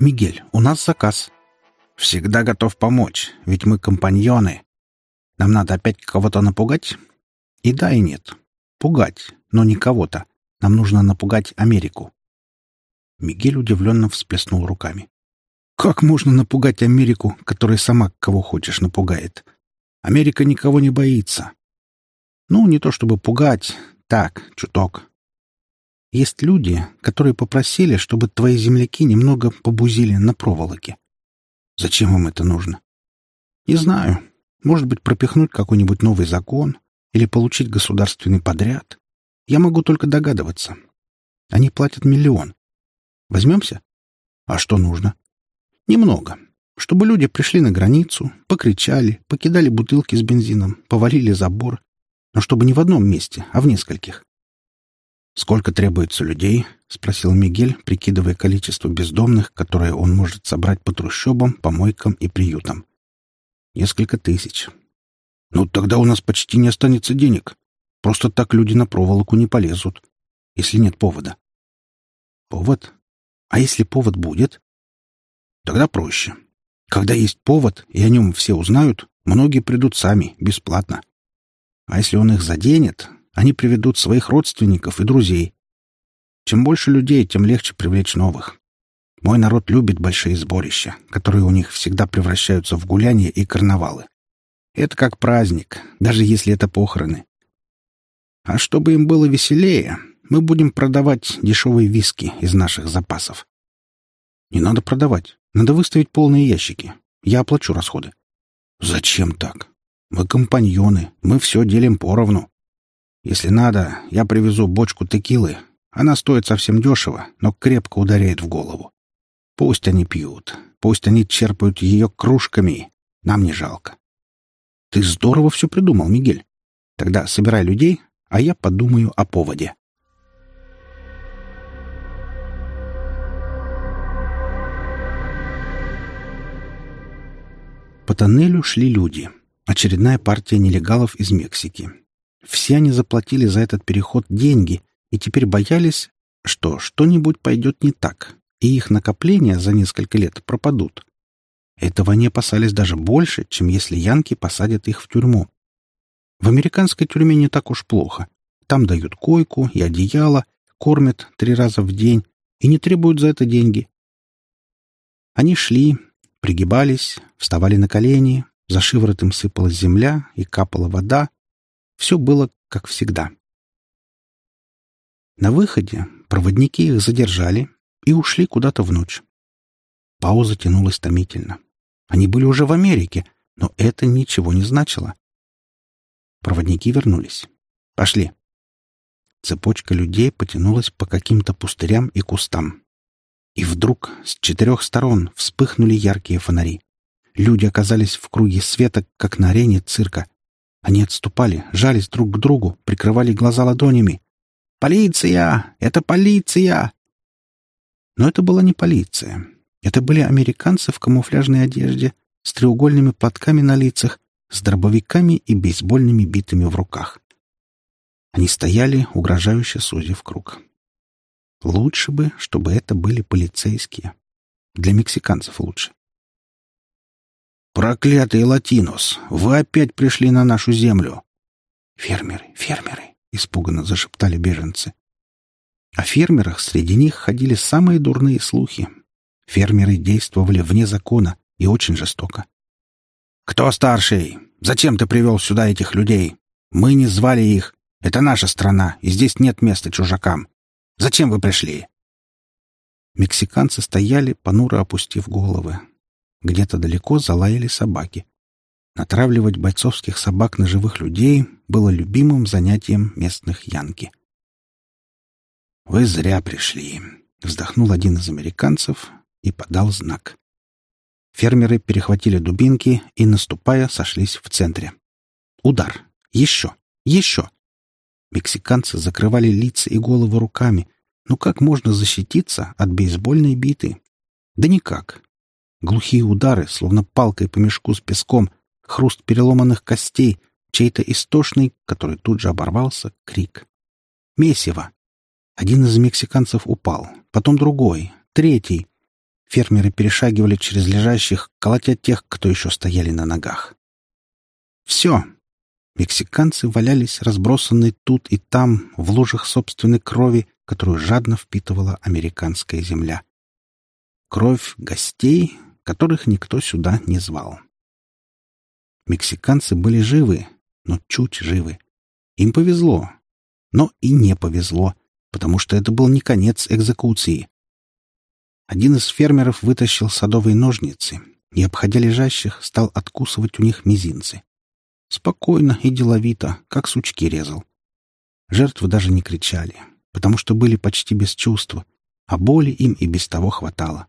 «Мигель, у нас заказ». «Всегда готов помочь, ведь мы компаньоны. Нам надо опять кого-то напугать?» «И да, и нет. Пугать, но не кого-то. Нам нужно напугать Америку». Мигель удивленно всплеснул руками. «Как можно напугать Америку, которая сама кого хочешь напугает? Америка никого не боится. Ну, не то чтобы пугать, так, чуток. Есть люди, которые попросили, чтобы твои земляки немного побузили на проволоке. Зачем им это нужно? Не знаю. Может быть, пропихнуть какой-нибудь новый закон или получить государственный подряд. Я могу только догадываться. Они платят миллион. Возьмемся? А что нужно? Немного. Чтобы люди пришли на границу, покричали, покидали бутылки с бензином, повалили забор. Но чтобы не в одном месте, а в нескольких. «Сколько требуется людей?» — спросил Мигель, прикидывая количество бездомных, которое он может собрать по трущобам, помойкам и приютам. «Несколько тысяч». «Ну, тогда у нас почти не останется денег. Просто так люди на проволоку не полезут, если нет повода». «Повод? А если повод будет?» «Тогда проще. Когда есть повод, и о нем все узнают, многие придут сами, бесплатно. А если он их заденет, они приведут своих родственников и друзей. Чем больше людей, тем легче привлечь новых. Мой народ любит большие сборища, которые у них всегда превращаются в гуляния и карнавалы. Это как праздник, даже если это похороны. А чтобы им было веселее, мы будем продавать дешевые виски из наших запасов. Не надо продавать. Надо выставить полные ящики. Я оплачу расходы. Зачем так? Мы компаньоны, мы все делим поровну. Если надо, я привезу бочку текилы. Она стоит совсем дешево, но крепко ударяет в голову. Пусть они пьют, пусть они черпают ее кружками. Нам не жалко. Ты здорово все придумал, Мигель. Тогда собирай людей, а я подумаю о поводе. По тоннелю шли люди. Очередная партия нелегалов из Мексики. Все они заплатили за этот переход деньги и теперь боялись, что что-нибудь пойдет не так, и их накопления за несколько лет пропадут. Этого они опасались даже больше, чем если янки посадят их в тюрьму. В американской тюрьме не так уж плохо. Там дают койку и одеяло, кормят три раза в день и не требуют за это деньги. Они шли, пригибались, вставали на колени, за шиворотом сыпалась земля и капала вода, все было как всегда. На выходе проводники их задержали и ушли куда-то в ночь. Пауза тянулась томительно. Они были уже в Америке, но это ничего не значило. Проводники вернулись. «Пошли». Цепочка людей потянулась по каким-то пустырям и кустам. И вдруг с четырех сторон вспыхнули яркие фонари. Люди оказались в круге света, как на арене цирка. Они отступали, жались друг к другу, прикрывали глаза ладонями. «Полиция! Это полиция!» Но это была не полиция. Это были американцы в камуфляжной одежде, с треугольными платками на лицах, с дробовиками и бейсбольными битами в руках. Они стояли, угрожающе сузив круг. Лучше бы, чтобы это были полицейские. Для мексиканцев лучше. «Проклятый Латинос! Вы опять пришли на нашу землю!» «Фермеры, фермеры!» — испуганно зашептали беженцы. О фермерах среди них ходили самые дурные слухи. Фермеры действовали вне закона и очень жестоко. «Кто старший? Зачем ты привел сюда этих людей? Мы не звали их. Это наша страна, и здесь нет места чужакам. Зачем вы пришли?» Мексиканцы стояли, понуро опустив головы. Где-то далеко залаяли собаки. Натравливать бойцовских собак на живых людей было любимым занятием местных янки. «Вы зря пришли», — вздохнул один из американцев и подал знак. Фермеры перехватили дубинки и, наступая, сошлись в центре. Удар. Еще. Еще. Мексиканцы закрывали лица и головы руками. Ну как можно защититься от бейсбольной биты? Да никак. Глухие удары, словно палкой по мешку с песком, хруст переломанных костей, чей-то истошный, который тут же оборвался, крик. Месиво. Один из мексиканцев упал, потом другой, третий. Фермеры перешагивали через лежащих, колотя тех, кто еще стояли на ногах. Все. Мексиканцы валялись разбросанные тут и там, в лужах собственной крови, которую жадно впитывала американская земля. Кровь гостей, которых никто сюда не звал. Мексиканцы были живы, но чуть живы. Им повезло, но и не повезло, потому что это был не конец экзекуции. Один из фермеров вытащил садовые ножницы и, обходя лежащих, стал откусывать у них мизинцы. Спокойно и деловито, как сучки резал. Жертвы даже не кричали, потому что были почти без чувства, а боли им и без того хватало.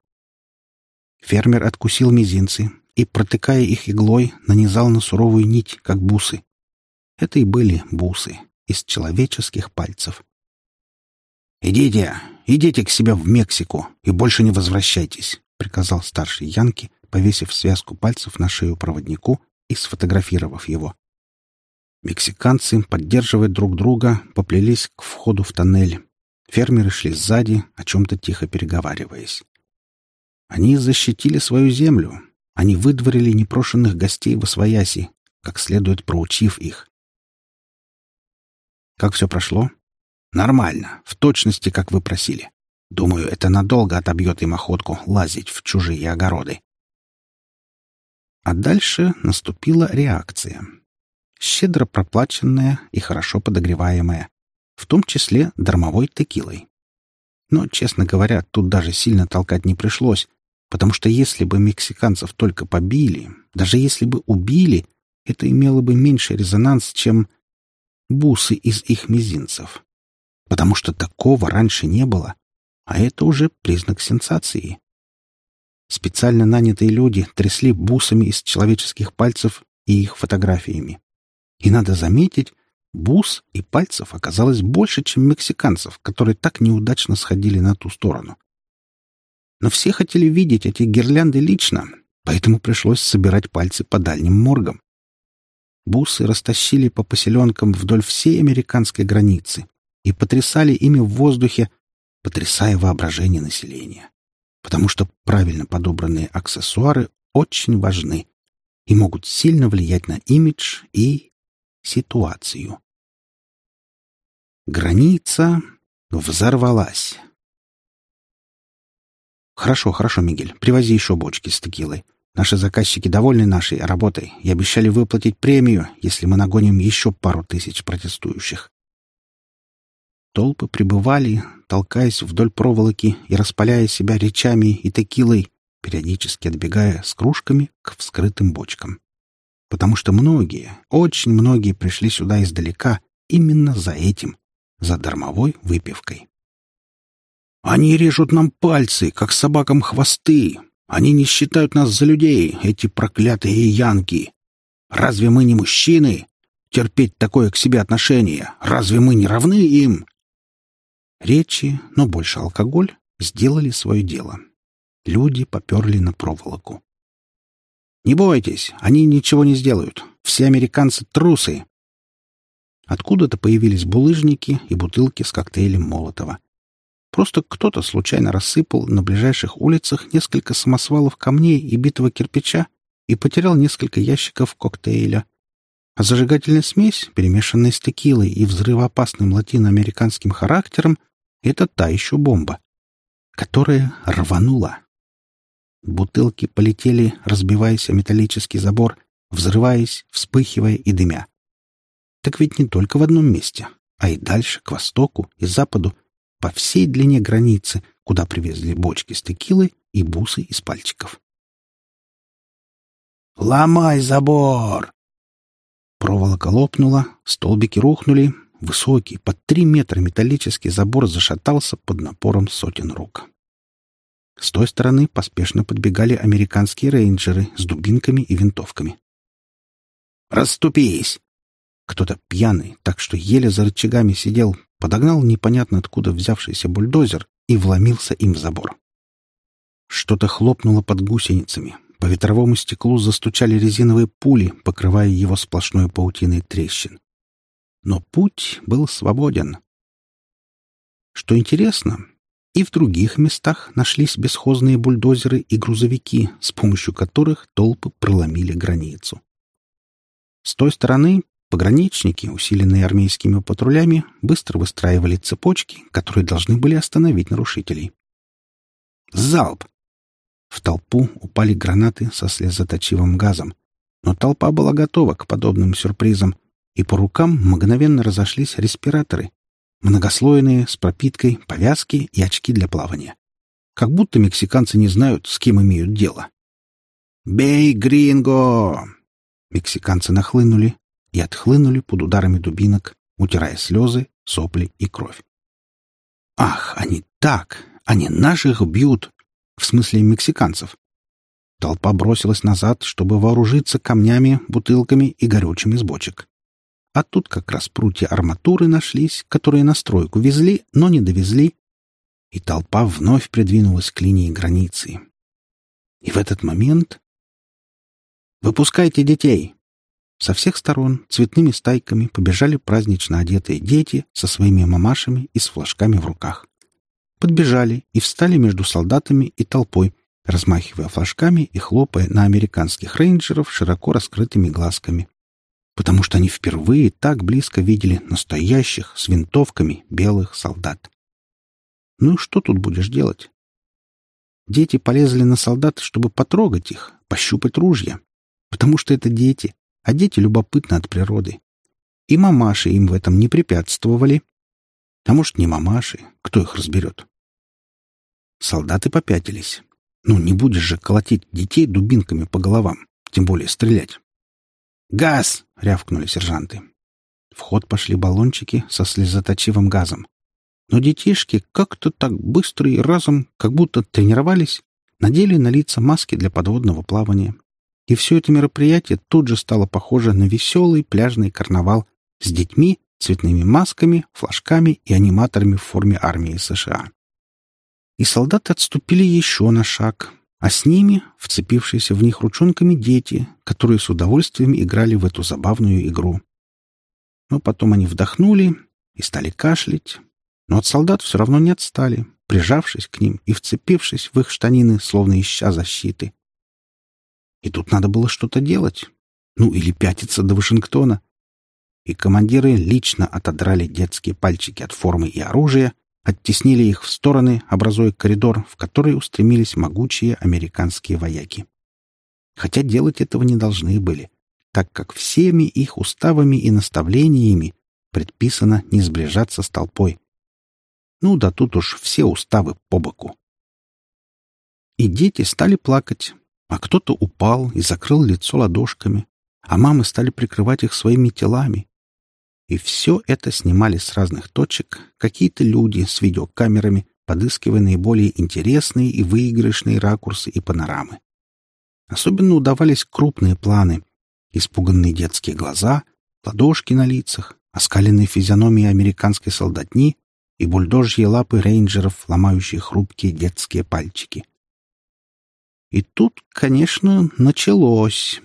Фермер откусил мизинцы и, протыкая их иглой, нанизал на суровую нить, как бусы. Это и были бусы из человеческих пальцев. «Идите, идите к себе в Мексику и больше не возвращайтесь», — приказал старший Янки, повесив связку пальцев на шею проводнику и сфотографировав его. Мексиканцы, поддерживая друг друга, поплелись к входу в тоннель. Фермеры шли сзади, о чем-то тихо переговариваясь. Они защитили свою землю. Они выдворили непрошенных гостей в Освояси, как следует проучив их. Как все прошло? Нормально, в точности, как вы просили. Думаю, это надолго отобьет им охотку лазить в чужие огороды. А дальше наступила реакция. Щедро проплаченная и хорошо подогреваемая, в том числе дармовой текилой. Но, честно говоря, тут даже сильно толкать не пришлось, Потому что если бы мексиканцев только побили, даже если бы убили, это имело бы меньший резонанс, чем бусы из их мизинцев. Потому что такого раньше не было, а это уже признак сенсации. Специально нанятые люди трясли бусами из человеческих пальцев и их фотографиями. И надо заметить, бус и пальцев оказалось больше, чем мексиканцев, которые так неудачно сходили на ту сторону. Но все хотели видеть эти гирлянды лично, поэтому пришлось собирать пальцы по дальним моргам. Бусы растащили по поселенкам вдоль всей американской границы и потрясали ими в воздухе, потрясая воображение населения. Потому что правильно подобранные аксессуары очень важны и могут сильно влиять на имидж и ситуацию. Граница взорвалась. «Хорошо, хорошо, Мигель. Привози еще бочки с текилой. Наши заказчики довольны нашей работой и обещали выплатить премию, если мы нагоним еще пару тысяч протестующих». Толпы прибывали, толкаясь вдоль проволоки и распаляя себя речами и текилой, периодически отбегая с кружками к вскрытым бочкам. Потому что многие, очень многие пришли сюда издалека именно за этим, за дармовой выпивкой. Они режут нам пальцы, как собакам хвосты. Они не считают нас за людей, эти проклятые янки. Разве мы не мужчины? Терпеть такое к себе отношение. Разве мы не равны им? Речи, но больше алкоголь, сделали свое дело. Люди поперли на проволоку. «Не бойтесь, они ничего не сделают. Все американцы — трусы». Откуда-то появились булыжники и бутылки с коктейлем Молотова. Просто кто-то случайно рассыпал на ближайших улицах несколько самосвалов камней и битого кирпича и потерял несколько ящиков коктейля. А зажигательная смесь, перемешанная с текилой и взрывоопасным латиноамериканским характером, это та еще бомба, которая рванула. Бутылки полетели, разбиваясь о металлический забор, взрываясь, вспыхивая и дымя. Так ведь не только в одном месте, а и дальше, к востоку и западу, по всей длине границы, куда привезли бочки с текилой и бусы из пальчиков. «Ломай забор!» Проволока лопнула, столбики рухнули, высокий, под три метра металлический забор зашатался под напором сотен рук. С той стороны поспешно подбегали американские рейнджеры с дубинками и винтовками. «Расступись!» Кто-то пьяный, так что еле за рычагами сидел, подогнал непонятно откуда взявшийся бульдозер и вломился им в забор. Что-то хлопнуло под гусеницами. По ветровому стеклу застучали резиновые пули, покрывая его сплошной паутиной трещин. Но путь был свободен. Что интересно, И в других местах нашлись бесхозные бульдозеры и грузовики, с помощью которых толпы проломили границу. С той стороны пограничники, усиленные армейскими патрулями, быстро выстраивали цепочки, которые должны были остановить нарушителей. Залп! В толпу упали гранаты со слезоточивым газом, но толпа была готова к подобным сюрпризам, и по рукам мгновенно разошлись респираторы, многослойные, с пропиткой, повязки и очки для плавания. Как будто мексиканцы не знают, с кем имеют дело. «Бей, гринго!» Мексиканцы нахлынули и отхлынули под ударами дубинок, утирая слезы, сопли и кровь. «Ах, они так! Они наших бьют!» В смысле мексиканцев. Толпа бросилась назад, чтобы вооружиться камнями, бутылками и горючим из бочек. А тут как раз прутья арматуры нашлись, которые на стройку везли, но не довезли. И толпа вновь придвинулась к линии границы. И в этот момент... «Выпускайте детей!» Со всех сторон цветными стайками побежали празднично одетые дети со своими мамашами и с флажками в руках. Подбежали и встали между солдатами и толпой, размахивая флажками и хлопая на американских рейнджеров широко раскрытыми глазками. Потому что они впервые так близко видели настоящих с винтовками белых солдат. Ну и что тут будешь делать? Дети полезли на солдат, чтобы потрогать их, пощупать ружья. Потому что это дети, а дети любопытны от природы. И мамаши им в этом не препятствовали. А может, не мамаши, кто их разберет? Солдаты попятились. Ну, не будешь же колотить детей дубинками по головам, тем более стрелять. «Газ!» — рявкнули сержанты. В ход пошли баллончики со слезоточивым газом. Но детишки как-то так быстро и разом, как будто тренировались, надели на лица маски для подводного плавания. И все это мероприятие тут же стало похоже на веселый пляжный карнавал с детьми, цветными масками, флажками и аниматорами в форме армии США и солдаты отступили еще на шаг, а с ними вцепившиеся в них ручонками дети, которые с удовольствием играли в эту забавную игру. Но потом они вдохнули и стали кашлять, но от солдат все равно не отстали, прижавшись к ним и вцепившись в их штанины, словно ища защиты. И тут надо было что-то делать. Ну, или пятиться до Вашингтона. И командиры лично отодрали детские пальчики от формы и оружия оттеснили их в стороны, образуя коридор, в который устремились могучие американские вояки. Хотя делать этого не должны были, так как всеми их уставами и наставлениями предписано не сближаться с толпой. Ну да тут уж все уставы по боку. И дети стали плакать, а кто-то упал и закрыл лицо ладошками, а мамы стали прикрывать их своими телами, и все это снимали с разных точек какие-то люди с видеокамерами, подыскивая наиболее интересные и выигрышные ракурсы и панорамы. Особенно удавались крупные планы, испуганные детские глаза, ладошки на лицах, оскаленные физиономии американской солдатни и бульдожьи лапы рейнджеров, ломающие хрупкие детские пальчики. И тут, конечно, началось.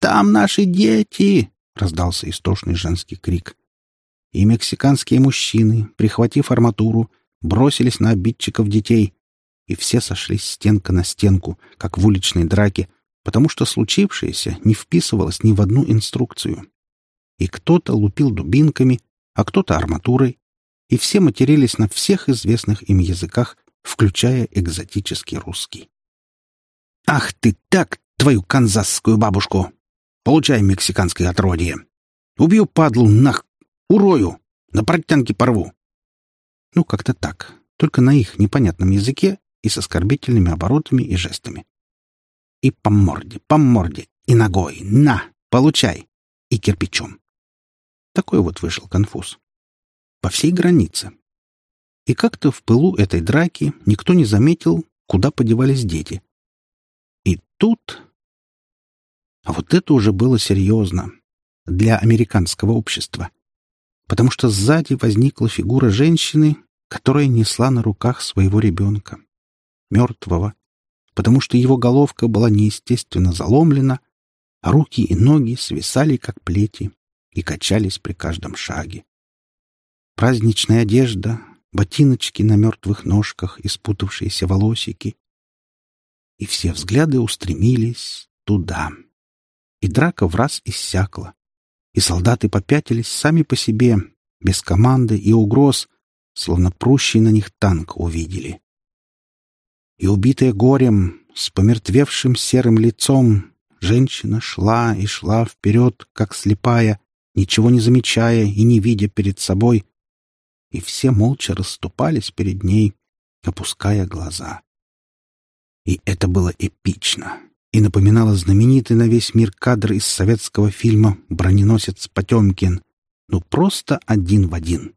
«Там наши дети!» — раздался истошный женский крик. И мексиканские мужчины, прихватив арматуру, бросились на обидчиков детей, и все сошлись стенка на стенку, как в уличной драке, потому что случившееся не вписывалось ни в одну инструкцию. И кто-то лупил дубинками, а кто-то арматурой, и все матерились на всех известных им языках, включая экзотический русский. «Ах ты так, твою канзасскую бабушку!» Получай мексиканское отродье. Убью падлу нах... Урою! На портянке порву!» Ну, как-то так. Только на их непонятном языке и с оскорбительными оборотами и жестами. И по морде, по морде, и ногой. На, получай! И кирпичом. Такой вот вышел конфуз. По всей границе. И как-то в пылу этой драки никто не заметил, куда подевались дети. Тут а вот это уже было серьезно для американского общества. Потому что сзади возникла фигура женщины, которая несла на руках своего ребенка. Мертвого. Потому что его головка была неестественно заломлена, а руки и ноги свисали, как плети, и качались при каждом шаге. Праздничная одежда, ботиночки на мертвых ножках и спутавшиеся волосики. И все взгляды устремились туда. И драка в раз иссякла. И солдаты попятились сами по себе, без команды и угроз, словно прущий на них танк увидели. И убитая горем, с помертвевшим серым лицом, женщина шла и шла вперед, как слепая, ничего не замечая и не видя перед собой, и все молча расступались перед ней, опуская глаза. И это было эпично и напоминало знаменитый на весь мир кадр из советского фильма «Броненосец Потемкин», ну просто один в один.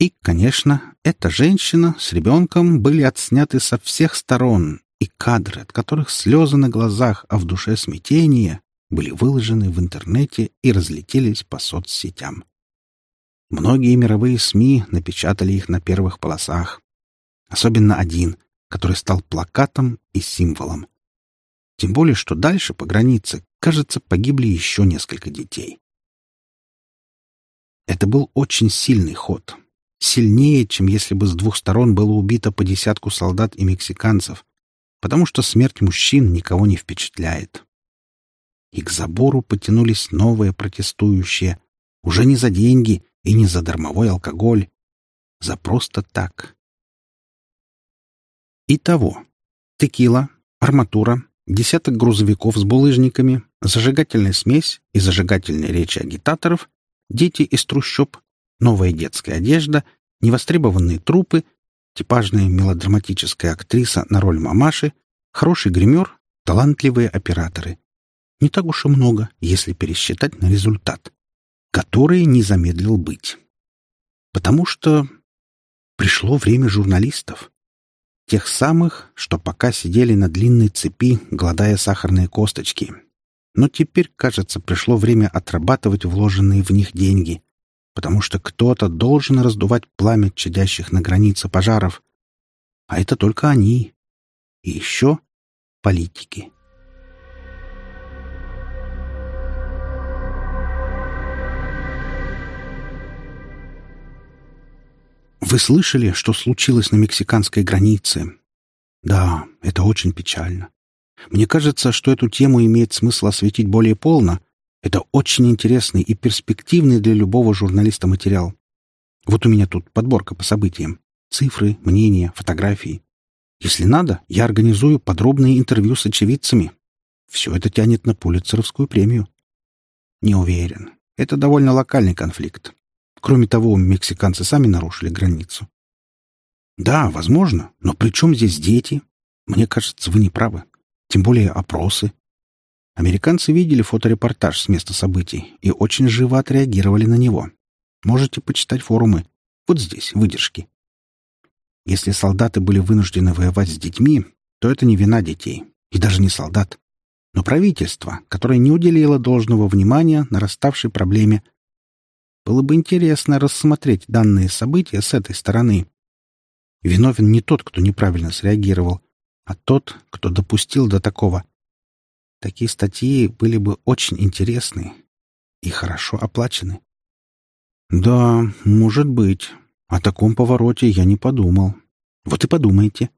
И, конечно, эта женщина с ребенком были отсняты со всех сторон, и кадры, от которых слезы на глазах, а в душе смятение, были выложены в интернете и разлетелись по соцсетям. Многие мировые СМИ напечатали их на первых полосах. Особенно один, который стал плакатом и символом. Тем более, что дальше по границе, кажется, погибли еще несколько детей. Это был очень сильный ход. Сильнее, чем если бы с двух сторон было убито по десятку солдат и мексиканцев, потому что смерть мужчин никого не впечатляет. И к забору потянулись новые протестующие, уже не за деньги и не за дармовой алкоголь, за просто так. Итого. Текила, арматура, десяток грузовиков с булыжниками, зажигательная смесь и зажигательные речи агитаторов, дети из трущоб, новая детская одежда, невостребованные трупы, типажная мелодраматическая актриса на роль мамаши, хороший гример, талантливые операторы. Не так уж и много, если пересчитать на результат, который не замедлил быть. Потому что пришло время журналистов. Тех самых, что пока сидели на длинной цепи, гладая сахарные косточки. Но теперь, кажется, пришло время отрабатывать вложенные в них деньги, потому что кто-то должен раздувать пламя чадящих на границе пожаров. А это только они. И еще политики. Вы слышали, что случилось на мексиканской границе? Да, это очень печально. Мне кажется, что эту тему имеет смысл осветить более полно. Это очень интересный и перспективный для любого журналиста материал. Вот у меня тут подборка по событиям. Цифры, мнения, фотографии. Если надо, я организую подробные интервью с очевидцами. Все это тянет на Пулитцеровскую премию. Не уверен. Это довольно локальный конфликт. Кроме того, мексиканцы сами нарушили границу. Да, возможно, но при чем здесь дети? Мне кажется, вы не правы. Тем более опросы. Американцы видели фоторепортаж с места событий и очень живо отреагировали на него. Можете почитать форумы. Вот здесь, выдержки. Если солдаты были вынуждены воевать с детьми, то это не вина детей, и даже не солдат, но правительство, которое не уделило должного внимания нараставшей проблеме. Было бы интересно рассмотреть данные события с этой стороны. Виновен не тот, кто неправильно среагировал, а тот, кто допустил до такого. Такие статьи были бы очень интересны и хорошо оплачены. Да, может быть. О таком повороте я не подумал. Вот и подумайте.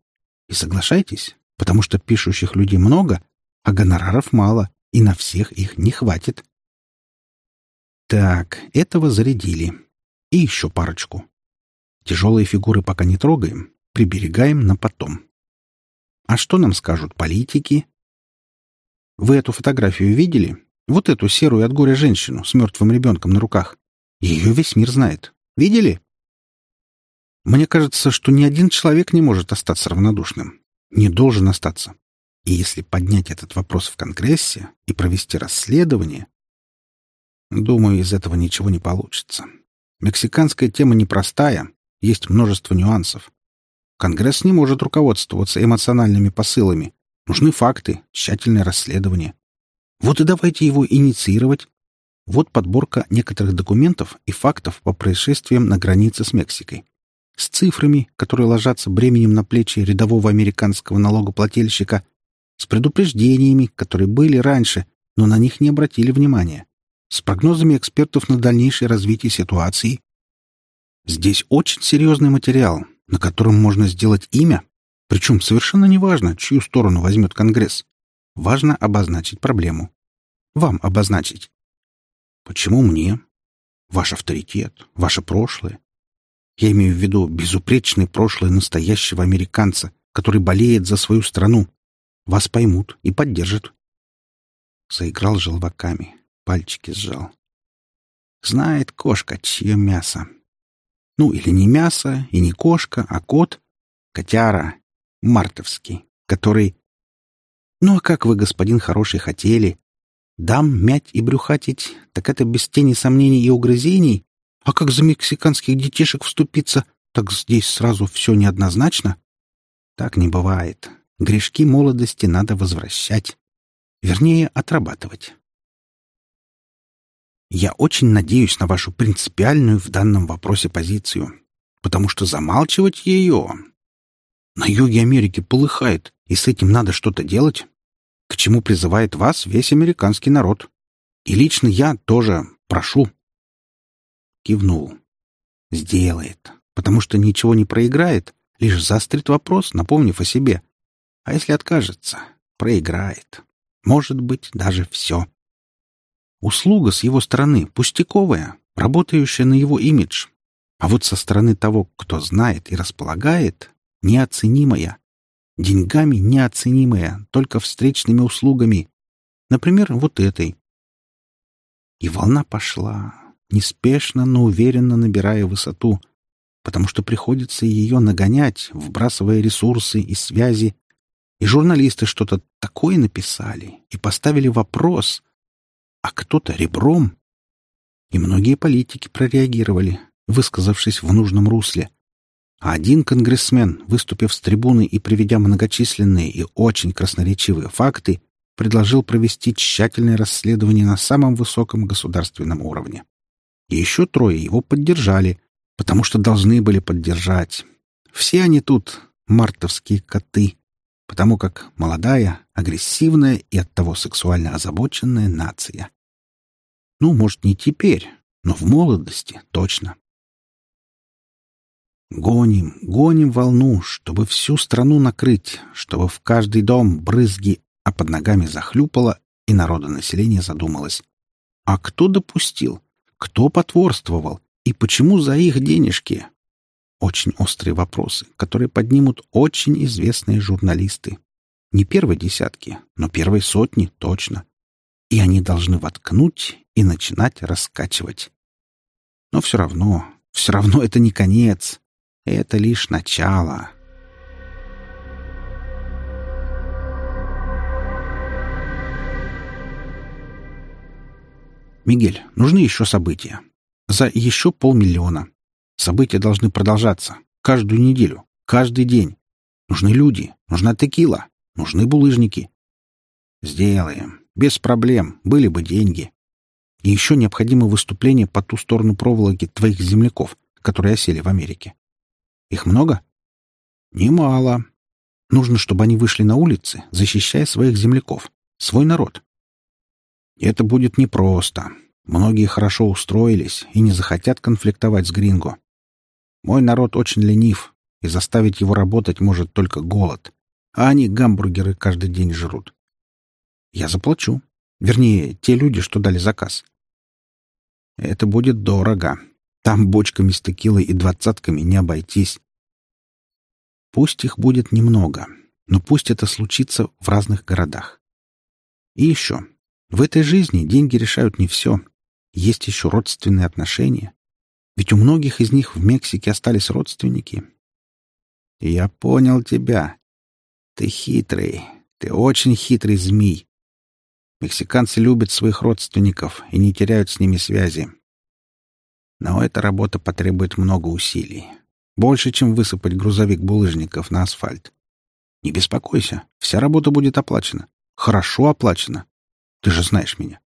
И соглашайтесь, потому что пишущих людей много, а гонораров мало, и на всех их не хватит. Так, этого зарядили. И еще парочку. Тяжелые фигуры пока не трогаем, приберегаем на потом. А что нам скажут политики? Вы эту фотографию видели? Вот эту серую от горя женщину с мертвым ребенком на руках. Ее весь мир знает. Видели? Мне кажется, что ни один человек не может остаться равнодушным. Не должен остаться. И если поднять этот вопрос в Конгрессе и провести расследование, думаю, из этого ничего не получится. Мексиканская тема непростая, есть множество нюансов. Конгресс не может руководствоваться эмоциональными посылами. Нужны факты, тщательное расследование. Вот и давайте его инициировать. Вот подборка некоторых документов и фактов по происшествиям на границе с Мексикой. С цифрами, которые ложатся бременем на плечи рядового американского налогоплательщика, с предупреждениями, которые были раньше, но на них не обратили внимания, с прогнозами экспертов на дальнейшее развитие ситуации. Здесь очень серьезный материал, на котором можно сделать имя, причем совершенно неважно, чью сторону возьмет Конгресс. Важно обозначить проблему. Вам обозначить. Почему мне? Ваш авторитет, ваше прошлое. Я имею в виду безупречное прошлое настоящего американца, который болеет за свою страну. Вас поймут и поддержат. Заиграл желваками, пальчики сжал. Знает кошка, чье мясо. Ну, или не мясо, и не кошка, а кот. Котяра. Мартовский. Который... Ну, а как вы, господин хороший, хотели? Дам мять и брюхатить, так это без тени сомнений и угрызений. А как за мексиканских детишек вступиться, так здесь сразу все неоднозначно. Так не бывает. Грешки молодости надо возвращать. Вернее, отрабатывать. Я очень надеюсь на вашу принципиальную в данном вопросе позицию, потому что замалчивать ее... На юге Америки полыхает, и с этим надо что-то делать, к чему призывает вас весь американский народ. И лично я тоже прошу. Кивнул. Сделает, потому что ничего не проиграет, лишь заострит вопрос, напомнив о себе. А если откажется, проиграет. Может быть, даже все. Услуга с его стороны пустяковая, работающая на его имидж. А вот со стороны того, кто знает и располагает, неоценимая. Деньгами неоценимая, только встречными услугами. Например, вот этой. И волна пошла, неспешно, но уверенно набирая высоту, потому что приходится ее нагонять, вбрасывая ресурсы и связи. И журналисты что-то такое написали и поставили вопрос — а кто-то ребром. И многие политики прореагировали, высказавшись в нужном русле. А один конгрессмен, выступив с трибуны и приведя многочисленные и очень красноречивые факты, предложил провести тщательное расследование на самом высоком государственном уровне. И еще трое его поддержали, потому что должны были поддержать. Все они тут мартовские коты, потому как молодая, агрессивная и оттого сексуально озабоченная нация. Ну, может, не теперь, но в молодости точно. Гоним, гоним волну, чтобы всю страну накрыть, чтобы в каждый дом брызги, а под ногами захлюпало, и народонаселение задумалось. А кто допустил? Кто потворствовал? И почему за их денежки? Очень острые вопросы, которые поднимут очень известные журналисты. Не первой десятки, но первой сотни точно. И они должны воткнуть и начинать раскачивать. Но все равно, все равно это не конец. Это лишь начало. Мигель, нужны еще события. За еще полмиллиона. События должны продолжаться. Каждую неделю. Каждый день. Нужны люди. Нужна текила. Нужны булыжники. Сделаем. Без проблем. Были бы деньги. И еще необходимо выступление по ту сторону проволоки твоих земляков, которые осели в Америке. Их много? Немало. Нужно, чтобы они вышли на улицы, защищая своих земляков, свой народ. Это будет непросто. Многие хорошо устроились и не захотят конфликтовать с Гринго. Мой народ очень ленив, и заставить его работать может только голод. А они гамбургеры каждый день жрут. Я заплачу. Вернее, те люди, что дали заказ. Это будет дорого. Там бочками с текилой и двадцатками не обойтись. Пусть их будет немного, но пусть это случится в разных городах. И еще. В этой жизни деньги решают не все. Есть еще родственные отношения. Ведь у многих из них в Мексике остались родственники. Я понял тебя. Ты хитрый. Ты очень хитрый змей. Мексиканцы любят своих родственников и не теряют с ними связи. Но эта работа потребует много усилий. Больше, чем высыпать грузовик булыжников на асфальт. Не беспокойся, вся работа будет оплачена. Хорошо оплачена. Ты же знаешь меня.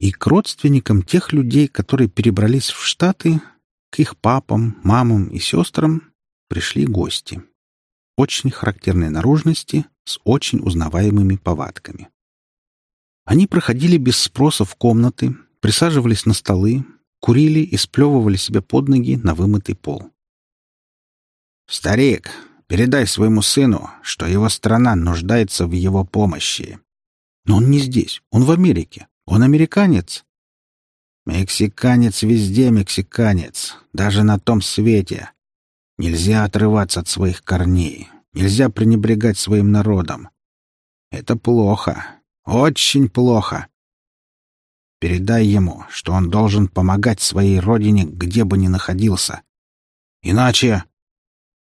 И к родственникам тех людей, которые перебрались в Штаты, к их папам, мамам и сестрам, пришли гости. Очень характерной наружности, с очень узнаваемыми повадками. Они проходили без спроса в комнаты, присаживались на столы, курили и сплевывали себе под ноги на вымытый пол. «Старик, передай своему сыну, что его страна нуждается в его помощи». «Но он не здесь, он в Америке. Он американец». «Мексиканец везде мексиканец, даже на том свете. Нельзя отрываться от своих корней, нельзя пренебрегать своим народом. Это плохо, очень плохо. Передай ему, что он должен помогать своей родине, где бы ни находился. Иначе...»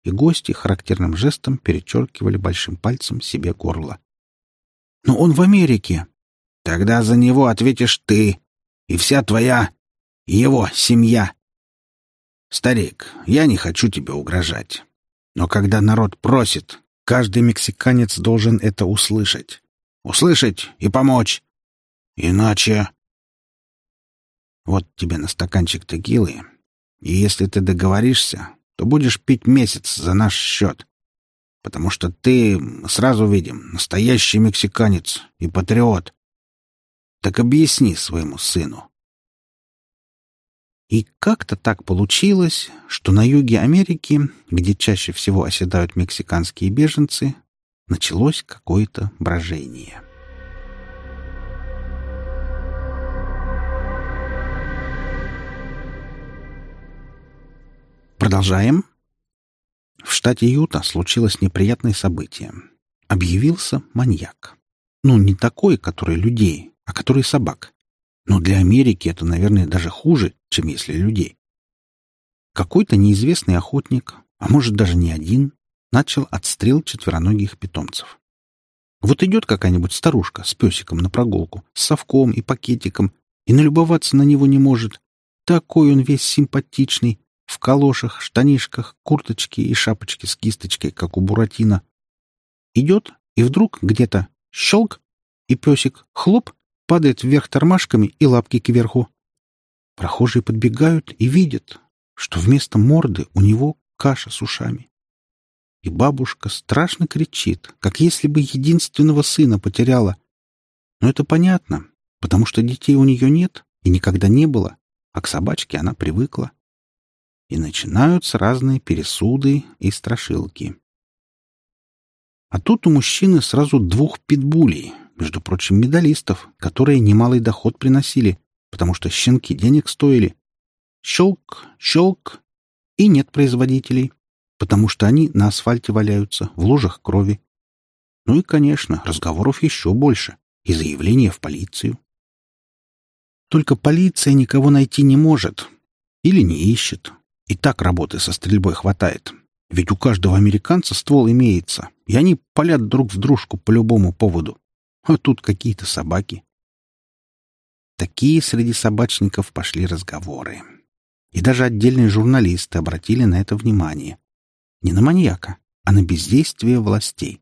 И гости характерным жестом перечеркивали большим пальцем себе горло. «Но он в Америке!» «Тогда за него ответишь ты и вся твоя... его семья!» «Старик, я не хочу тебе угрожать. Но когда народ просит, каждый мексиканец должен это услышать. Услышать и помочь. Иначе...» «Вот тебе на стаканчик текилы, и если ты договоришься, то будешь пить месяц за наш счет. Потому что ты, сразу видим, настоящий мексиканец и патриот. Так объясни своему сыну, и как-то так получилось, что на юге Америки, где чаще всего оседают мексиканские беженцы, началось какое-то брожение. Продолжаем. В штате Юта случилось неприятное событие. Объявился маньяк. Ну, не такой, который людей, а который собак. Но для Америки это, наверное, даже хуже, чем если людей. Какой-то неизвестный охотник, а может даже не один, начал отстрел четвероногих питомцев. Вот идет какая-нибудь старушка с песиком на прогулку, с совком и пакетиком, и налюбоваться на него не может. Такой он весь симпатичный, в калошах, штанишках, курточке и шапочке с кисточкой, как у Буратино. Идет, и вдруг где-то щелк, и песик, хлоп, падает вверх тормашками и лапки кверху. Прохожие подбегают и видят, что вместо морды у него каша с ушами. И бабушка страшно кричит, как если бы единственного сына потеряла. Но это понятно, потому что детей у нее нет и никогда не было, а к собачке она привыкла. И начинаются разные пересуды и страшилки. А тут у мужчины сразу двух питбулей, между прочим, медалистов, которые немалый доход приносили, потому что щенки денег стоили. Щелк, щелк, и нет производителей, потому что они на асфальте валяются, в лужах крови. Ну и, конечно, разговоров еще больше, и заявления в полицию. Только полиция никого найти не может. Или не ищет. И так работы со стрельбой хватает. Ведь у каждого американца ствол имеется, и они палят друг в дружку по любому поводу. А тут какие-то собаки. Такие среди собачников пошли разговоры. И даже отдельные журналисты обратили на это внимание. Не на маньяка, а на бездействие властей.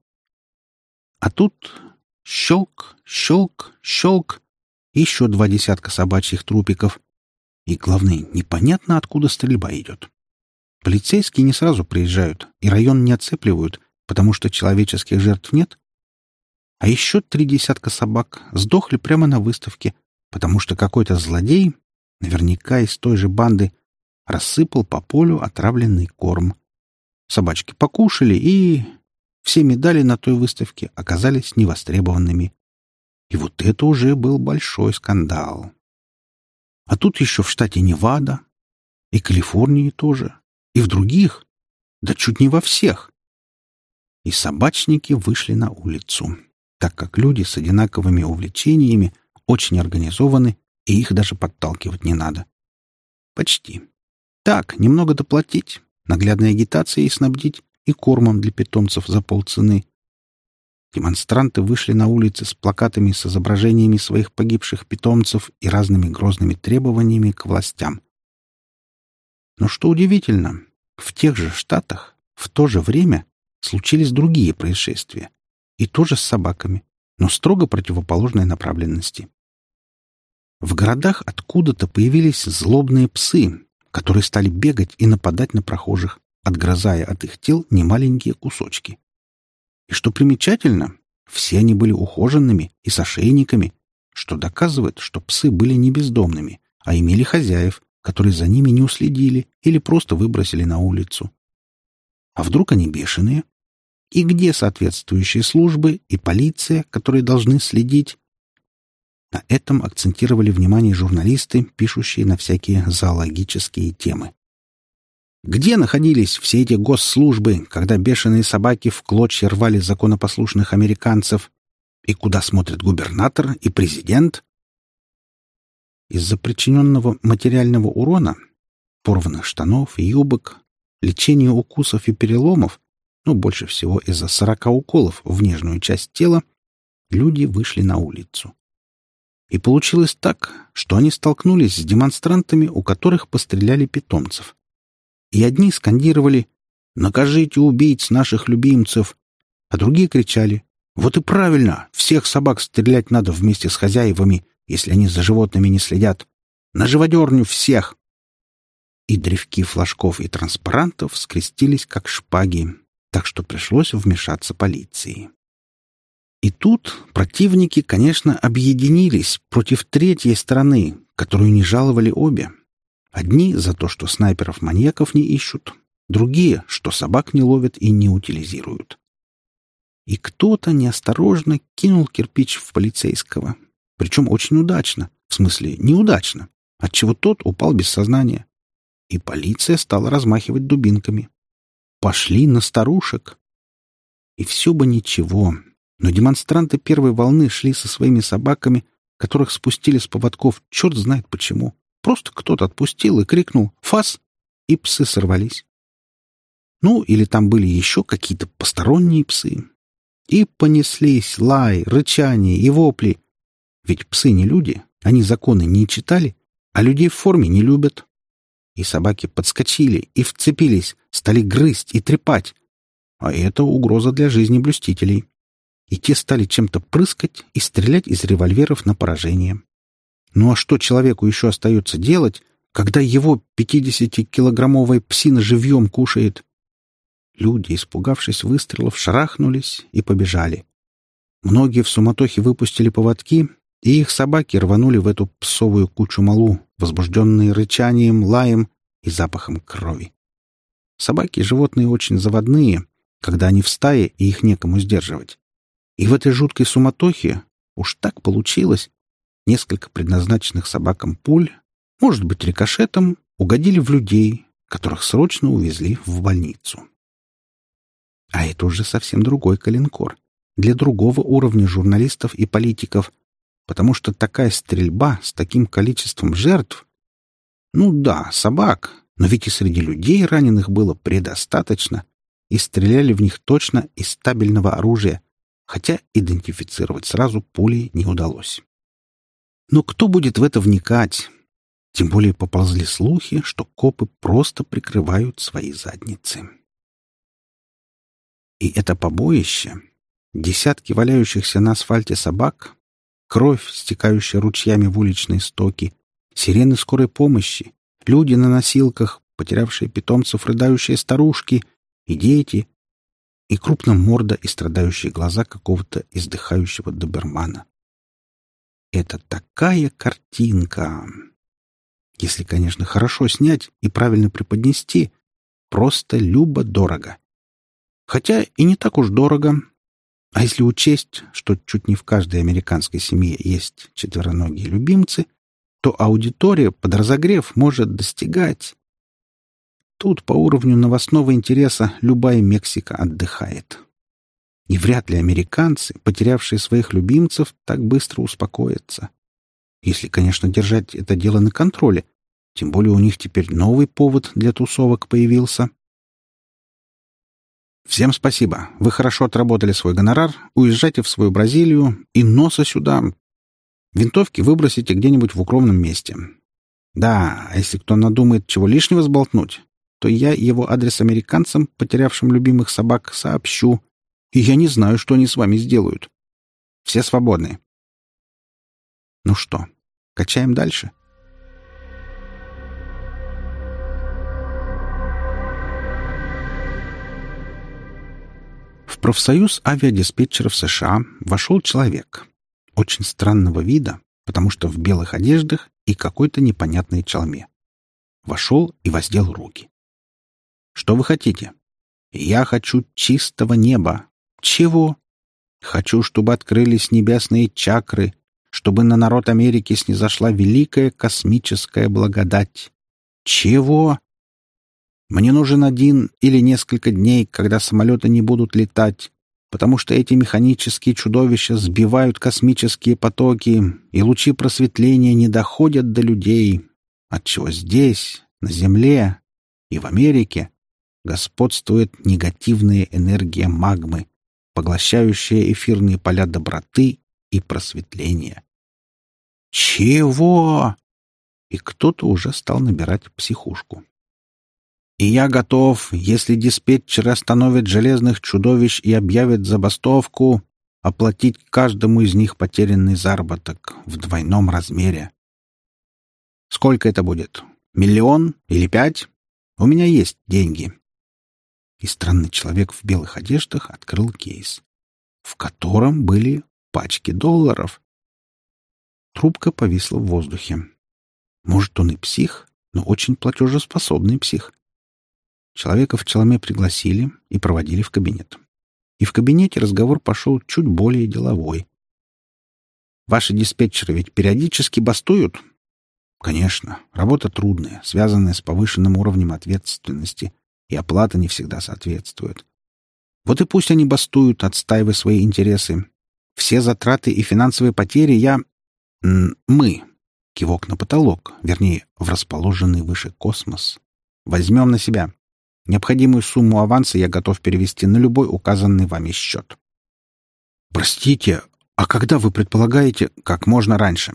А тут щелк, щелк, щелк, еще два десятка собачьих трупиков. И, главное, непонятно, откуда стрельба идет. Полицейские не сразу приезжают и район не оцепливают, потому что человеческих жертв нет, а еще три десятка собак сдохли прямо на выставке, потому что какой-то злодей, наверняка из той же банды, рассыпал по полю отравленный корм. Собачки покушали, и все медали на той выставке оказались невостребованными. И вот это уже был большой скандал. А тут еще в штате Невада, и Калифорнии тоже, и в других, да чуть не во всех. И собачники вышли на улицу так как люди с одинаковыми увлечениями очень организованы, и их даже подталкивать не надо. Почти. Так, немного доплатить, наглядной агитацией снабдить и кормом для питомцев за полцены. Демонстранты вышли на улицы с плакатами с изображениями своих погибших питомцев и разными грозными требованиями к властям. Но что удивительно, в тех же штатах в то же время случились другие происшествия, и тоже с собаками, но строго противоположной направленности. В городах откуда-то появились злобные псы, которые стали бегать и нападать на прохожих, отгрызая от их тел немаленькие кусочки. И что примечательно, все они были ухоженными и с ошейниками, что доказывает, что псы были не бездомными, а имели хозяев, которые за ними не уследили или просто выбросили на улицу. А вдруг они бешеные? И где соответствующие службы и полиция, которые должны следить? На этом акцентировали внимание журналисты, пишущие на всякие зоологические темы. Где находились все эти госслужбы, когда бешеные собаки в клочья рвали законопослушных американцев? И куда смотрят губернатор и президент? Из-за причиненного материального урона, порванных штанов и юбок, лечения укусов и переломов, ну, больше всего из-за сорока уколов в нежную часть тела, люди вышли на улицу. И получилось так, что они столкнулись с демонстрантами, у которых постреляли питомцев. И одни скандировали «Накажите убийц наших любимцев», а другие кричали «Вот и правильно, всех собак стрелять надо вместе с хозяевами, если они за животными не следят. На живодерню всех!» И древки флажков и транспарантов скрестились, как шпаги, так что пришлось вмешаться полиции. И тут противники, конечно, объединились против третьей стороны, которую не жаловали обе. Одни за то, что снайперов-маньяков не ищут, другие, что собак не ловят и не утилизируют. И кто-то неосторожно кинул кирпич в полицейского. Причем очень удачно, в смысле неудачно, отчего тот упал без сознания. И полиция стала размахивать дубинками пошли на старушек. И все бы ничего, но демонстранты первой волны шли со своими собаками, которых спустили с поводков черт знает почему. Просто кто-то отпустил и крикнул «Фас!» и псы сорвались. Ну, или там были еще какие-то посторонние псы. И понеслись лай, рычание и вопли. Ведь псы не люди, они законы не читали, а людей в форме не любят. И собаки подскочили и вцепились, стали грызть и трепать. А это угроза для жизни блюстителей. И те стали чем-то прыскать и стрелять из револьверов на поражение. Ну а что человеку еще остается делать, когда его 50-килограммовая псина живьем кушает? Люди, испугавшись выстрелов, шарахнулись и побежали. Многие в суматохе выпустили поводки, и их собаки рванули в эту псовую кучу малу, возбужденные рычанием, лаем и запахом крови. Собаки — животные очень заводные, когда они в стае, и их некому сдерживать. И в этой жуткой суматохе уж так получилось. Несколько предназначенных собакам пуль, может быть, рикошетом, угодили в людей, которых срочно увезли в больницу. А это уже совсем другой калинкор. Для другого уровня журналистов и политиков — потому что такая стрельба с таким количеством жертв... Ну да, собак, но ведь и среди людей раненых было предостаточно, и стреляли в них точно из стабильного оружия, хотя идентифицировать сразу пули не удалось. Но кто будет в это вникать? Тем более поползли слухи, что копы просто прикрывают свои задницы. И это побоище, десятки валяющихся на асфальте собак, кровь, стекающая ручьями в уличные стоки, сирены скорой помощи, люди на носилках, потерявшие питомцев, рыдающие старушки и дети, и крупно морда и страдающие глаза какого-то издыхающего добермана. Это такая картинка! Если, конечно, хорошо снять и правильно преподнести, просто любо-дорого. Хотя и не так уж дорого, а если учесть, что чуть не в каждой американской семье есть четвероногие любимцы, то аудитория под разогрев может достигать... Тут по уровню новостного интереса любая Мексика отдыхает. И вряд ли американцы, потерявшие своих любимцев, так быстро успокоятся. Если, конечно, держать это дело на контроле, тем более у них теперь новый повод для тусовок появился — Всем спасибо. Вы хорошо отработали свой гонорар. Уезжайте в свою Бразилию и носа сюда. Винтовки выбросите где-нибудь в укромном месте. Да, а если кто надумает чего лишнего сболтнуть, то я его адрес американцам, потерявшим любимых собак, сообщу. И я не знаю, что они с вами сделают. Все свободны. Ну что, качаем дальше?» Профсоюз авиадиспетчеров США вошел человек очень странного вида, потому что в белых одеждах и какой-то непонятной чалме. вошел и воздел руки. «Что вы хотите?» «Я хочу чистого неба». «Чего?» «Хочу, чтобы открылись небесные чакры, чтобы на народ Америки снизошла великая космическая благодать». «Чего?» «Мне нужен один или несколько дней, когда самолеты не будут летать, потому что эти механические чудовища сбивают космические потоки, и лучи просветления не доходят до людей, отчего здесь, на Земле и в Америке господствует негативная энергия магмы, поглощающая эфирные поля доброты и просветления. Чего? И кто-то уже стал набирать психушку. И я готов, если диспетчер остановит железных чудовищ и объявит забастовку, оплатить каждому из них потерянный заработок в двойном размере. Сколько это будет? Миллион или пять? У меня есть деньги. И странный человек в белых одеждах открыл кейс, в котором были пачки долларов. Трубка повисла в воздухе. Может, он и псих, но очень платежеспособный псих. Человека в челоме пригласили и проводили в кабинет. И в кабинете разговор пошел чуть более деловой. «Ваши диспетчеры ведь периодически бастуют?» «Конечно. Работа трудная, связанная с повышенным уровнем ответственности, и оплата не всегда соответствует. Вот и пусть они бастуют, отстаивая свои интересы. Все затраты и финансовые потери я... Мы...» Кивок на потолок, вернее, в расположенный выше космос. «Возьмем на себя. Необходимую сумму аванса я готов перевести на любой указанный вами счет. Простите, а когда вы предполагаете, как можно раньше?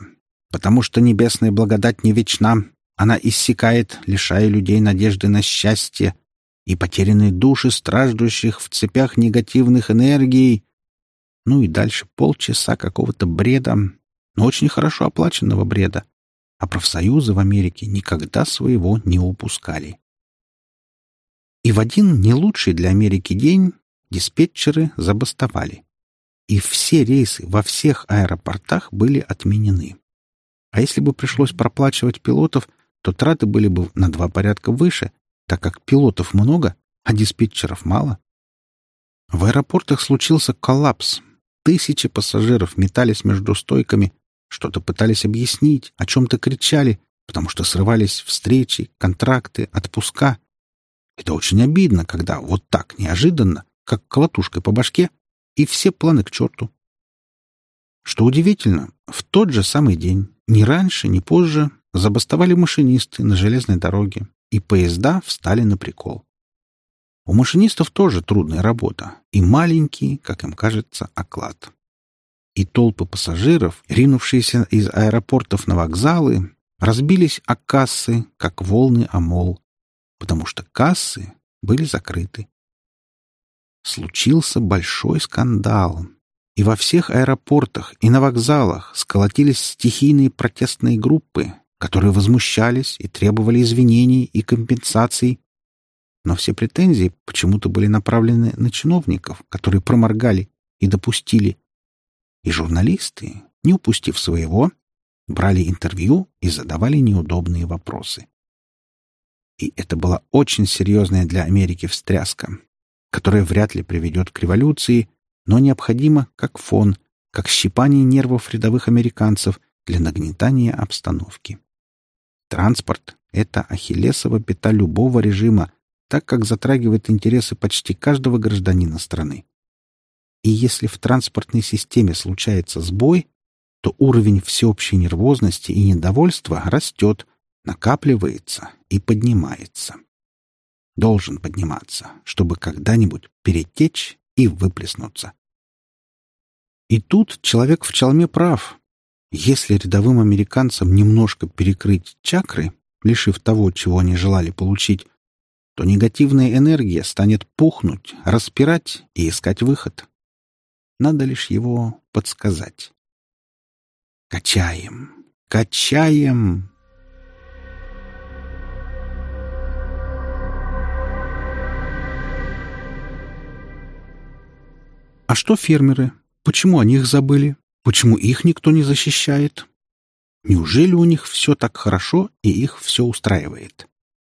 Потому что небесная благодать не вечна. Она иссякает, лишая людей надежды на счастье, и потерянные души страждущих в цепях негативных энергий. Ну и дальше полчаса какого-то бреда, но очень хорошо оплаченного бреда. А профсоюзы в Америке никогда своего не упускали. И в один не лучший для Америки день диспетчеры забастовали. И все рейсы во всех аэропортах были отменены. А если бы пришлось проплачивать пилотов, то траты были бы на два порядка выше, так как пилотов много, а диспетчеров мало. В аэропортах случился коллапс. Тысячи пассажиров метались между стойками, что-то пытались объяснить, о чем-то кричали, потому что срывались встречи, контракты, отпуска. Это очень обидно, когда вот так неожиданно, как колотушкой по башке, и все планы к черту. Что удивительно, в тот же самый день, ни раньше, ни позже, забастовали машинисты на железной дороге, и поезда встали на прикол. У машинистов тоже трудная работа и маленький, как им кажется, оклад. И толпы пассажиров, ринувшиеся из аэропортов на вокзалы, разбились о кассы, как волны о мол, потому что кассы были закрыты. Случился большой скандал, и во всех аэропортах и на вокзалах сколотились стихийные протестные группы, которые возмущались и требовали извинений и компенсаций. Но все претензии почему-то были направлены на чиновников, которые проморгали и допустили. И журналисты, не упустив своего, брали интервью и задавали неудобные вопросы. И это была очень серьезная для Америки встряска, которая вряд ли приведет к революции, но необходима как фон, как щипание нервов рядовых американцев для нагнетания обстановки. Транспорт — это ахиллесова пята любого режима, так как затрагивает интересы почти каждого гражданина страны. И если в транспортной системе случается сбой, то уровень всеобщей нервозности и недовольства растет, накапливается и поднимается. Должен подниматься, чтобы когда-нибудь перетечь и выплеснуться. И тут человек в чалме прав. Если рядовым американцам немножко перекрыть чакры, лишив того, чего они желали получить, то негативная энергия станет пухнуть, распирать и искать выход. Надо лишь его подсказать. Качаем, качаем, А что фермеры? Почему о них забыли? Почему их никто не защищает? Неужели у них все так хорошо и их все устраивает?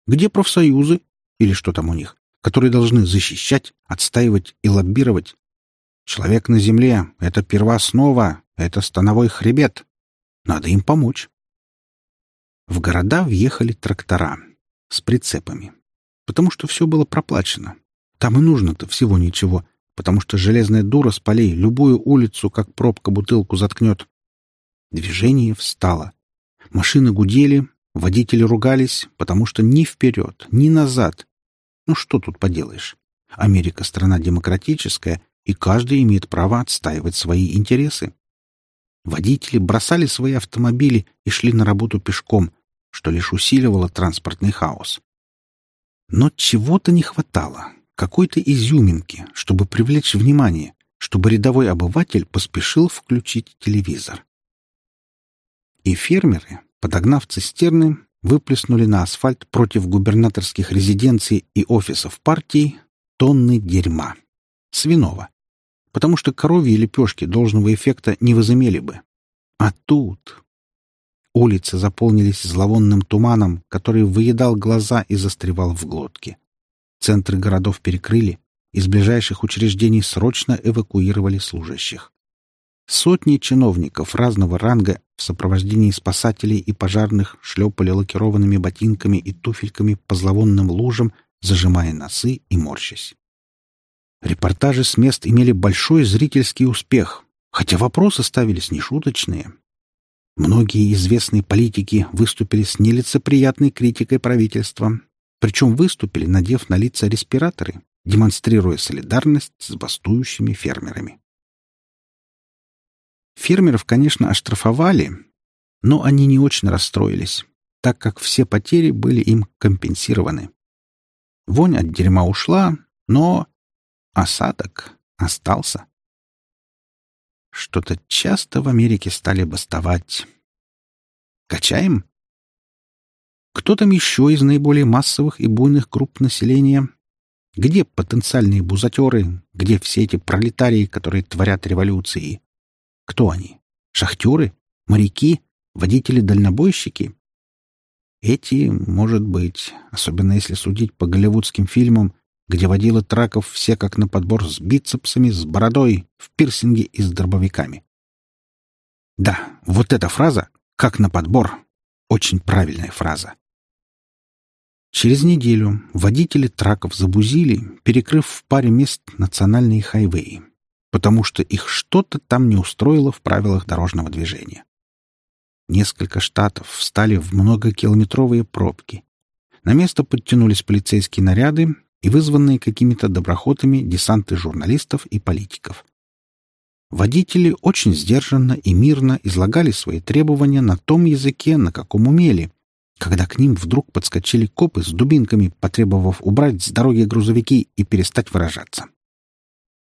Где профсоюзы? Или что там у них? Которые должны защищать, отстаивать и лоббировать. Человек на земле — это первооснова, это становой хребет. Надо им помочь. В города въехали трактора с прицепами, потому что все было проплачено. Там и нужно-то всего ничего, потому что железная дура с полей любую улицу, как пробка бутылку, заткнет. Движение встало. Машины гудели, водители ругались, потому что ни вперед, ни назад. Ну что тут поделаешь? Америка — страна демократическая, и каждый имеет право отстаивать свои интересы. Водители бросали свои автомобили и шли на работу пешком, что лишь усиливало транспортный хаос. Но чего-то не хватало, какой-то изюминки, чтобы привлечь внимание, чтобы рядовой обыватель поспешил включить телевизор. И фермеры, подогнав цистерны, выплеснули на асфальт против губернаторских резиденций и офисов партии тонны дерьма. Свиного потому что коровьи лепешки должного эффекта не возымели бы. А тут... Улицы заполнились зловонным туманом, который выедал глаза и застревал в глотке. Центры городов перекрыли, из ближайших учреждений срочно эвакуировали служащих. Сотни чиновников разного ранга в сопровождении спасателей и пожарных шлепали лакированными ботинками и туфельками по зловонным лужам, зажимая носы и морщась. Репортажи с мест имели большой зрительский успех, хотя вопросы ставились нешуточные. Многие известные политики выступили с нелицеприятной критикой правительства, причем выступили, надев на лица респираторы, демонстрируя солидарность с бастующими фермерами. Фермеров, конечно, оштрафовали, но они не очень расстроились, так как все потери были им компенсированы. Вонь от дерьма ушла, но Осадок остался. Что-то часто в Америке стали бастовать. Качаем? Кто там еще из наиболее массовых и буйных групп населения? Где потенциальные бузатеры? Где все эти пролетарии, которые творят революции? Кто они? Шахтеры? Моряки? Водители-дальнобойщики? Эти, может быть, особенно если судить по голливудским фильмам, где водила траков все как на подбор с бицепсами, с бородой, в пирсинге и с дробовиками. Да, вот эта фраза «как на подбор» — очень правильная фраза. Через неделю водители траков забузили, перекрыв в паре мест национальные хайвеи, потому что их что-то там не устроило в правилах дорожного движения. Несколько штатов встали в многокилометровые пробки. На место подтянулись полицейские наряды, и вызванные какими-то доброхотами десанты журналистов и политиков. Водители очень сдержанно и мирно излагали свои требования на том языке, на каком умели, когда к ним вдруг подскочили копы с дубинками, потребовав убрать с дороги грузовики и перестать выражаться.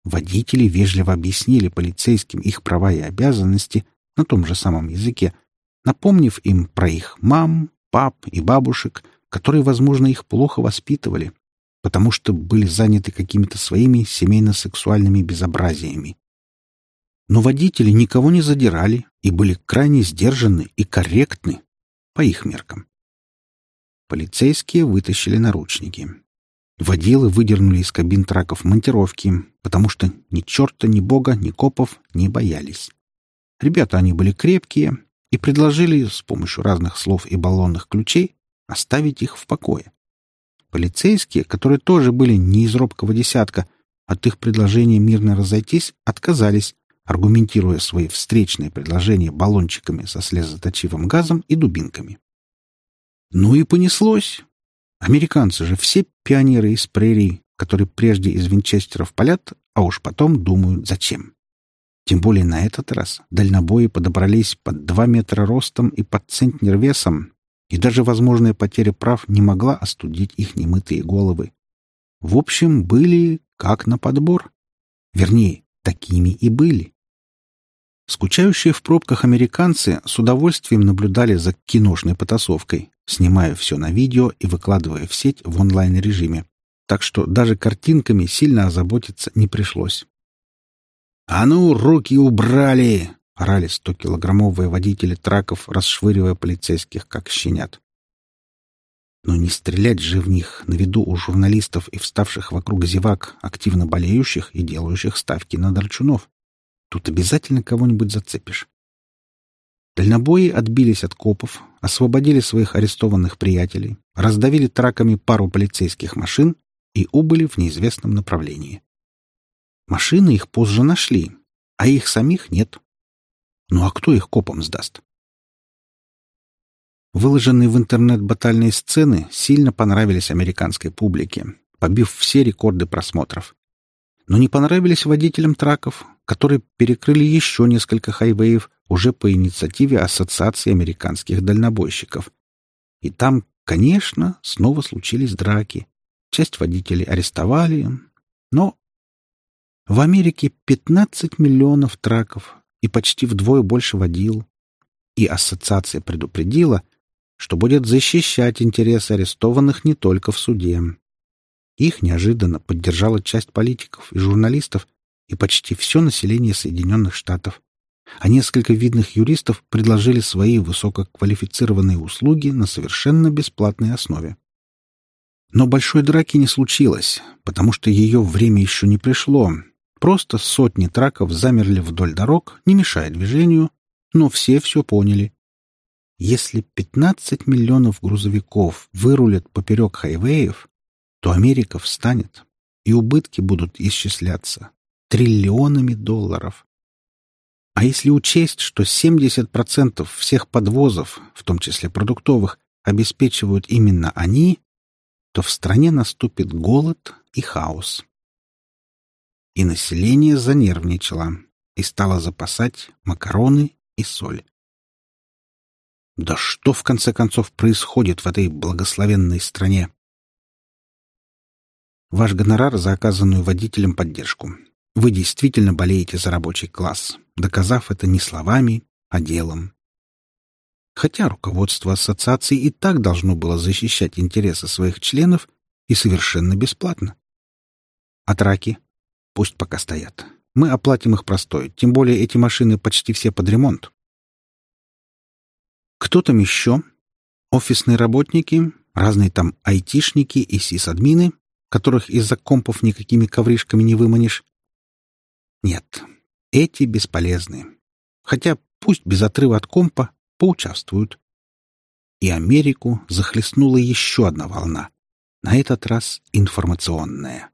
Водители вежливо объяснили полицейским их права и обязанности на том же самом языке, напомнив им про их мам, пап и бабушек, которые, возможно, их плохо воспитывали, потому что были заняты какими-то своими семейно-сексуальными безобразиями. Но водители никого не задирали и были крайне сдержаны и корректны по их меркам. Полицейские вытащили наручники. Водилы выдернули из кабин траков монтировки, потому что ни черта, ни бога, ни копов не боялись. Ребята они были крепкие и предложили с помощью разных слов и баллонных ключей оставить их в покое. Полицейские, которые тоже были не из робкого десятка, от их предложения мирно разойтись отказались, аргументируя свои встречные предложения баллончиками со слезоточивым газом и дубинками. Ну и понеслось. Американцы же все пионеры из прерий, которые прежде из винчестеров палят, а уж потом думают, зачем. Тем более на этот раз дальнобои подобрались под два метра ростом и под центнер весом, и даже возможная потеря прав не могла остудить их немытые головы. В общем, были как на подбор. Вернее, такими и были. Скучающие в пробках американцы с удовольствием наблюдали за киношной потасовкой, снимая все на видео и выкладывая в сеть в онлайн-режиме, так что даже картинками сильно озаботиться не пришлось. «А ну, руки убрали!» орали стокилограммовые водители траков, расшвыривая полицейских, как щенят. Но не стрелять же в них на виду у журналистов и вставших вокруг зевак, активно болеющих и делающих ставки на Дорчунов. Тут обязательно кого-нибудь зацепишь. Дальнобои отбились от копов, освободили своих арестованных приятелей, раздавили траками пару полицейских машин и убыли в неизвестном направлении. Машины их позже нашли, а их самих нет. Ну а кто их копам сдаст? Выложенные в интернет батальные сцены сильно понравились американской публике, побив все рекорды просмотров. Но не понравились водителям траков, которые перекрыли еще несколько хайвеев уже по инициативе Ассоциации американских дальнобойщиков. И там, конечно, снова случились драки. Часть водителей арестовали, но в Америке 15 миллионов траков и почти вдвое больше водил. И ассоциация предупредила, что будет защищать интересы арестованных не только в суде. Их неожиданно поддержала часть политиков и журналистов и почти все население Соединенных Штатов. А несколько видных юристов предложили свои высококвалифицированные услуги на совершенно бесплатной основе. Но большой драки не случилось, потому что ее время еще не пришло. Просто сотни траков замерли вдоль дорог, не мешая движению, но все все поняли. Если 15 миллионов грузовиков вырулят поперек хайвеев, то Америка встанет, и убытки будут исчисляться триллионами долларов. А если учесть, что 70% всех подвозов, в том числе продуктовых, обеспечивают именно они, то в стране наступит голод и хаос. И население занервничало и стало запасать макароны и соль. Да что, в конце концов, происходит в этой благословенной стране? Ваш гонорар за оказанную водителем поддержку. Вы действительно болеете за рабочий класс, доказав это не словами, а делом. Хотя руководство ассоциации и так должно было защищать интересы своих членов и совершенно бесплатно. А траки? Пусть пока стоят. Мы оплатим их простой, тем более эти машины почти все под ремонт. Кто там еще? Офисные работники, разные там айтишники и сисадмины, которых из-за компов никакими ковришками не выманишь. Нет, эти бесполезны. Хотя пусть без отрыва от компа поучаствуют. И Америку захлестнула еще одна волна, на этот раз информационная.